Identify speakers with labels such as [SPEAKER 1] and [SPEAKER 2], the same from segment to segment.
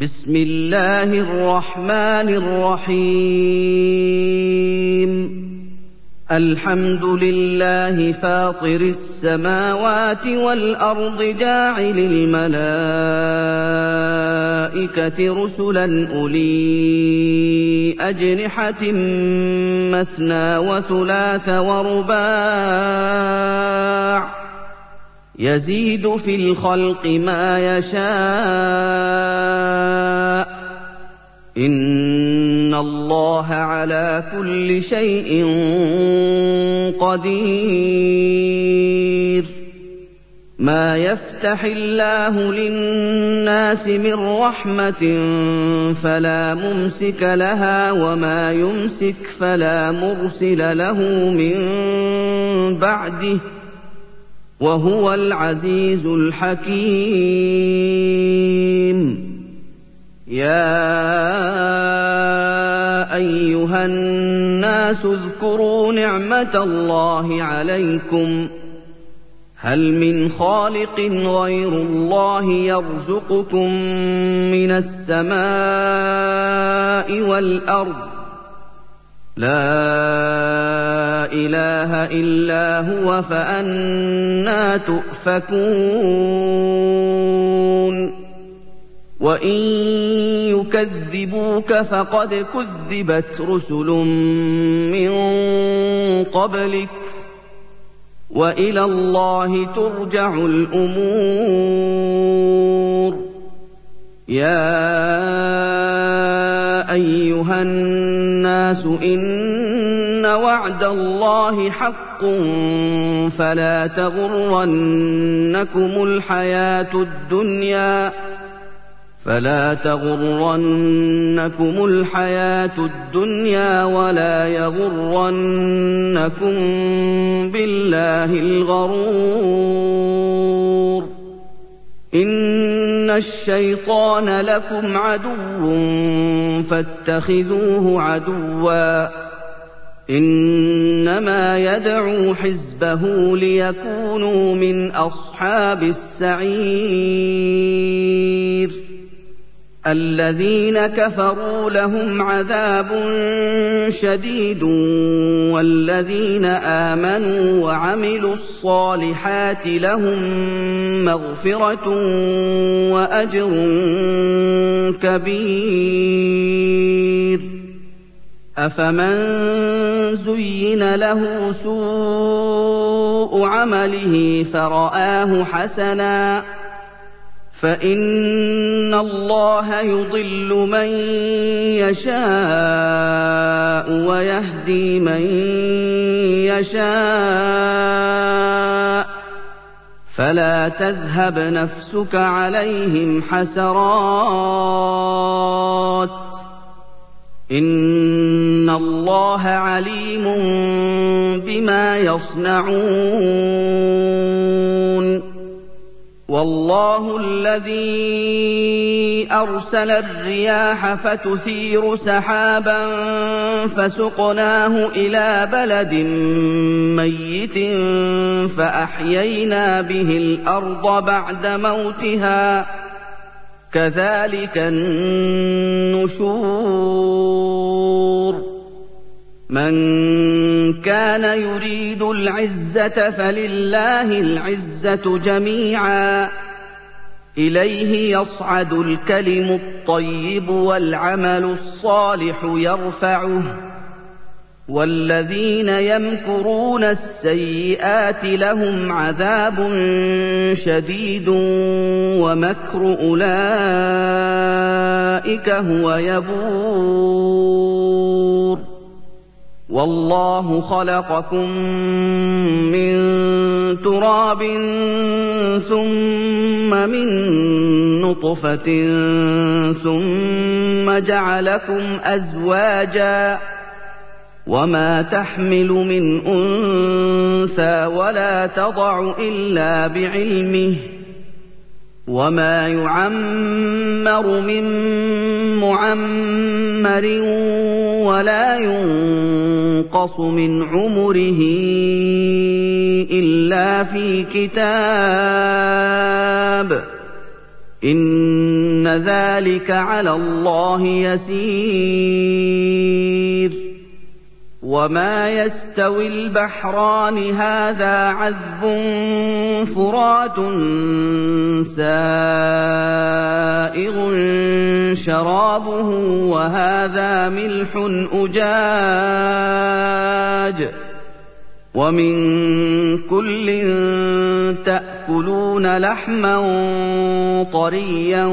[SPEAKER 1] بسم الله الرحمن الرحيم الحمد لله فاطر السماوات والارض جاعل الملائكه رسلا اولي اجنحه مثنى وثلاث ورباع يزيد في الخلق ما يشاء. إن الله على كل شيء قدير. ما يفتح الله للناس من رحمة فلا ممسك لها وما يمسك فلا مرسل له من بعده. وهو العزيز الحكيم. يا أيها الناس اذكروا نعمة الله عليكم. هل من خالق غير الله يرزقكم من السماء والأرض؟ لا إله إلا هو فأنا تؤفكون. وإن يكذبوك فقد كذبت رسل من قبلك وإلى الله ترجع الأمور. يا أيها الناس إن وعد الله حق فلا تغرنكم الحياة الدنيا فلا تغرنكم الحياة الدنيا ولا يغرنكم بالله الغرور إن الشيطان لكم عدو فاتخذوه عدوا انما يدعو حزبه ليكونوا من اصحاب السعير الذين كفروا لهم عذاب شديد والذين آمنوا وعملوا الصالحات لهم مغفرة وأجر كبير. أفمن زين له سوء عمله فرآه حسنا فإن الله يضل من يشاء ويهدي من يشاء فلا تذهب نفسك عليهم حسرات إن الله عليم بما يصنعون والله الذي أرسل الرياح فتثير سحابا فسقناه إلى بلد ميت فأحيينا به الأرض بعد موتها. كذلك النشور. من كان يريد العزة فلله العزة جميعا. إليه يصعد الكلم الطيب والعمل الصالح يرفعه. والذين يمكرون السيئات لهم عذاب شديد ومكر أولئك هو يبور. والله خلقكم من تراب ثم من نطفة ثم جعلكم أزواجا وما تحمل من أنثى ولا تضع إلا بعلمه وما يعمر من معمر ولا ينقص من عمره الا في كتاب إِنَّ ذَٰلِكَ عَلَى اللَّهِ يَسِيرٌ وما يستوي البحران هذا عذب فرات سائغ شرابه وهذا ملح اجاج ومن كل تاكلون لحما طريا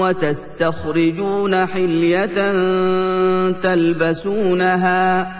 [SPEAKER 1] وتستخرجون حليه تلبسونها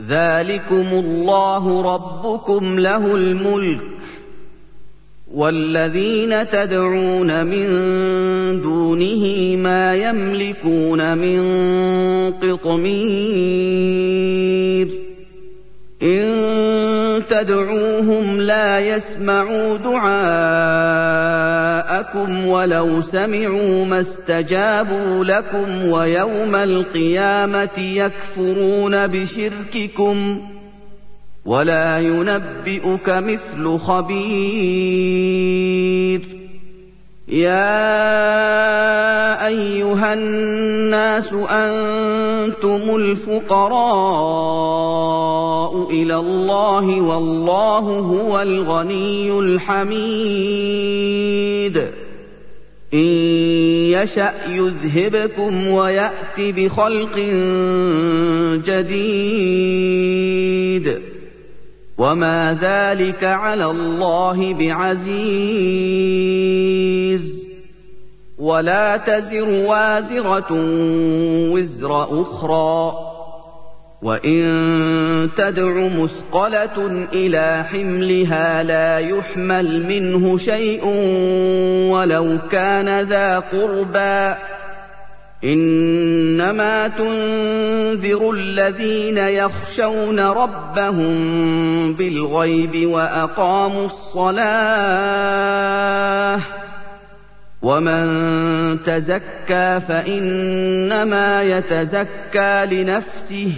[SPEAKER 1] ذلكم الله ربكم له الملك والذين تدعون من دونه ما يملكون من قطمير إن تدعوهم لا يسمعوا دعاءكم ولو سمعوا ما استجابوا لكم ويوم القيامة يكفرون بشرككم ولا ينبئك مثل خبير. يا أيها الناس أنتم الفقراء إلى الله والله هو الغني الحميد. إن يشأ يذهبكم ويات بخلق جديد. وما ذلك على الله بعزيز ولا تزر وازره وزر أخرى وان تدع مثقله إلى حملها لا يحمل منه شيء ولو كان ذا قربى إنما تنذر الذين يخشون ربهم بالغيب وأقاموا الصلاة ومن تزكى فإنما يتزكى لنفسه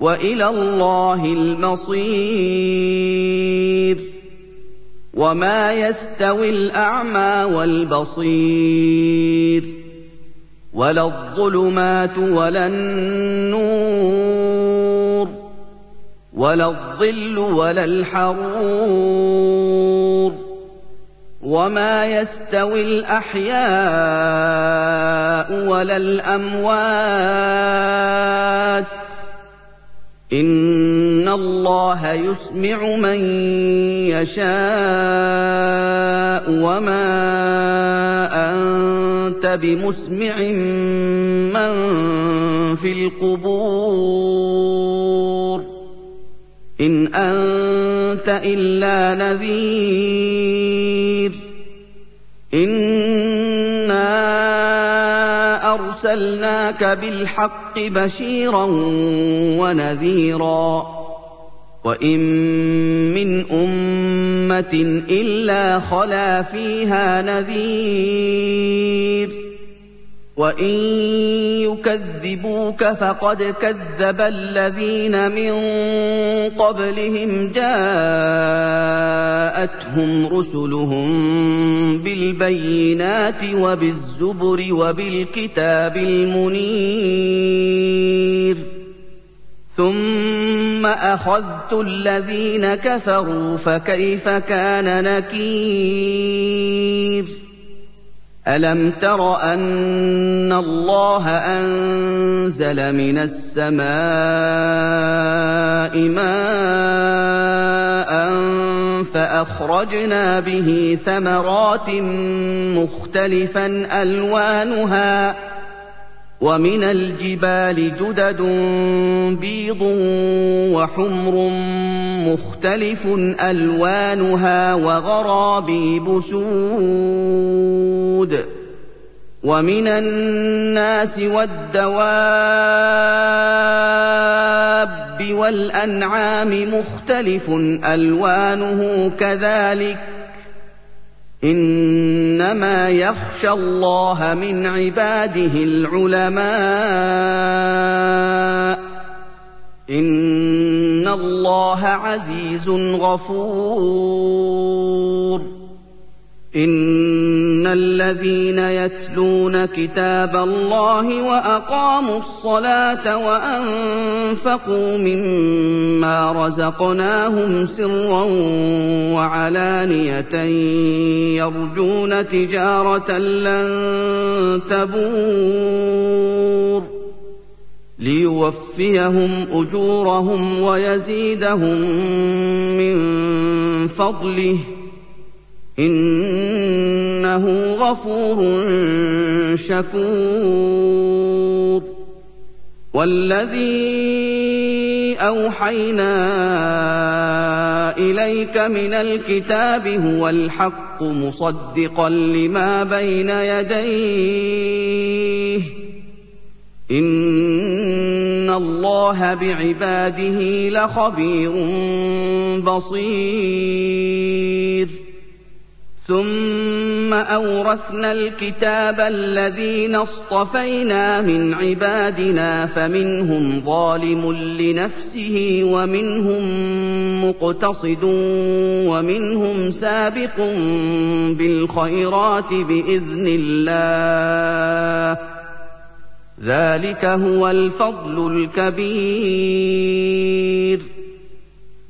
[SPEAKER 1] وإلى الله المصير وما يستوي الأعمى والبصير ولا الظلمات ولا النور ولا الظل ولا الحرور وما يستوي الأحياء ولا الأموات ان الله يسمع من يشاء وما انت بمسمع من في القبور ان انت الا نذير أنا أرسلناك بالحق بشيرا ونذيرا. وإن من أمة إلا خلا فيها نذير. وان يكذبوك فقد كذب الذين من قبلهم جاءتهم رسلهم بالبينات وبالزبر وبالكتاب المنير ثم اخذت الذين كفروا فكيف كان نكير ألم تر أن الله أنزل من السماء ماء فأخرجنا به ثمرات مختلفا ألوانها ومن الجبال جدد بيض وحمر مختلف ألوانها وغرابيب سود ومن الناس والدواب والأنعام مختلف ألوانه كذلك إنما يخشى الله من عباده العلماء إن الله عزيز غفور ان الذين يتلون كتاب الله واقاموا الصلاه وانفقوا مما رزقناهم سرا وعلانيه يرجون تجاره لن تبور ليوفيهم أجورهم ويزيدهم من فضله. إنه غفور شكور. والذي أوحينا إليك من الكتاب هو الحق مصدقا لما بين يديه. ان الله بعباده لخبير بصير. ثم اورثنا الكتاب الذين اصطفينا من عبادنا فمنهم ظالم لنفسه ومنهم مقتصد ومنهم سابق بالخيرات باذن الله. ذلك هو الفضل الكبير.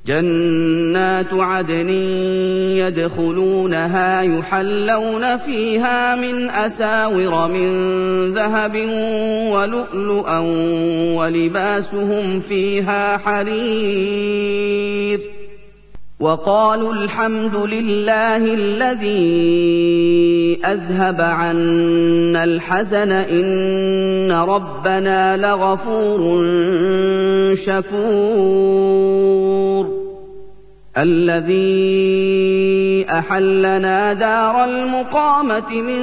[SPEAKER 1] جنات عدن يدخلونها يحلون فيها من أساور من ذهب ولؤلؤا ولباسهم فيها حرير. وقالوا الحمد لله الذي أذهب عنا الحزن إن ربنا لغفور شكور. الذي أحلنا دار المقامة من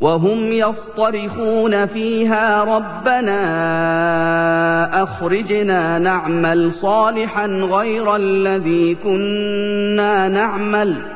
[SPEAKER 1] وهم يصطرخون فيها ربنا أخرجنا نعمل صالحا غير الذي كنا نعمل.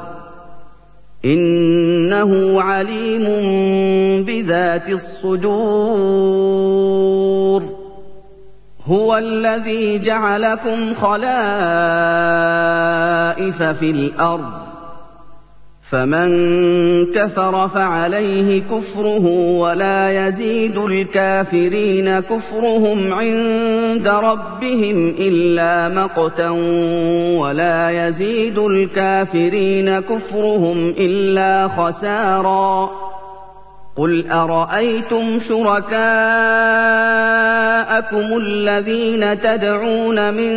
[SPEAKER 1] إنه عليم بذات الصدور. هو الذي جعلكم خلائف في الأرض. فمن كفر فعليه كفره ولا يزيد الكافرين كفرهم عند ربهم إلا مقتا ولا يزيد الكافرين كفرهم إلا خسارا قل ارايتم شركاءكم الذين تدعون من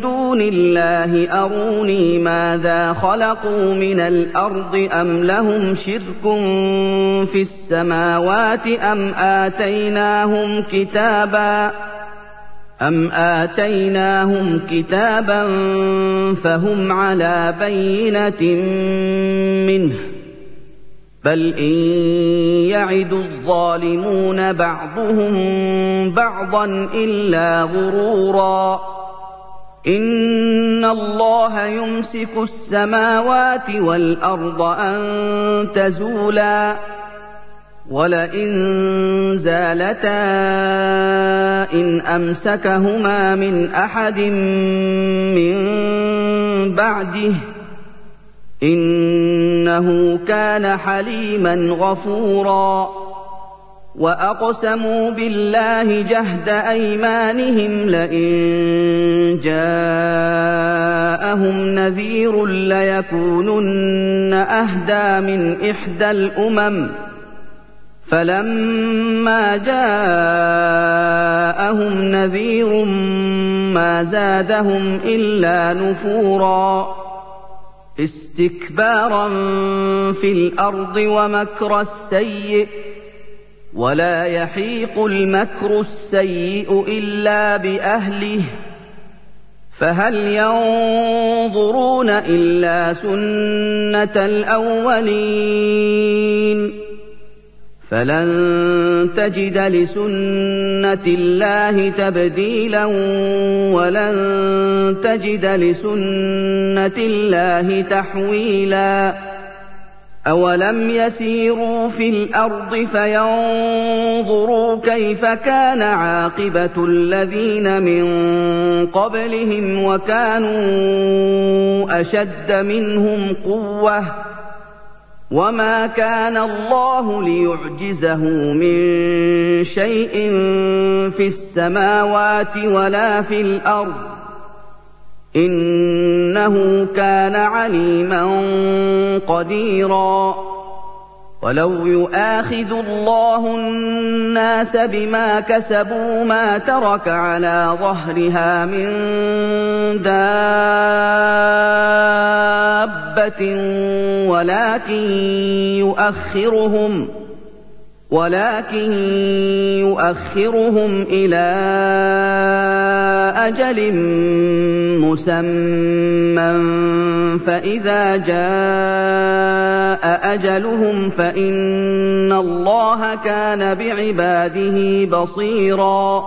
[SPEAKER 1] دون الله اروني ماذا خلقوا من الأرض ام لهم شرك في السماوات ام اتيناهم كتابا أم آتيناهم كتابا فهم على بينة منه بل ان يعد الظالمون بعضهم بعضا الا غرورا ان الله يمسك السماوات والارض ان تزولا ولئن زالتا ان امسكهما من احد من بعده إنه كان حليما غفورا. وأقسموا بالله جهد أيمانهم لئن جاءهم نذير ليكونن أهدى من إحدى الأمم. فَلَمَّا جَاءَهُمْ نَذِيرٌ مَّا زَادَهُمْ إِلَّا نُفُورًا. اسْتِكْبَارًا فِي الْأَرْضِ وَمَكْرَ السَّيِّئِ ۚ وَلَا يَحِيقُ الْمَكْرُ السَّيِّئُ إِلَّا بِأَهْلِهِ ۚ فَهَلْ يَنظُرُونَ إِلَّا سُنَّتَ الْأَوَّلِينَ فَلَن تَجِدَ لِسُنَّةِ اللَّهِ تَبْدِيلًا وَلَن تَجِدَ لِسُنَّةِ اللَّهِ تَحْوِيلًا أَوَلَمْ يَسِيرُوا فِي الْأَرْضِ فَيَنظُرُوا كَيْفَ كَانَ عَاقِبَةُ الَّذِينَ مِن قَبْلِهِمْ وَكَانُوا أَشَدَّ مِنْهُمْ قُوَّةً وما كان الله ليعجزه من شيء في السماوات ولا في الأرض انه كان عليما قديرا ولو يؤاخذ الله الناس بما كسبوا ما ترك على ظهرها من دابه ولكن يؤخرهم ولكن يؤخرهم إلى أجل مسمى فإذا جاء أجلهم فإن الله كان بعباده بصيرا.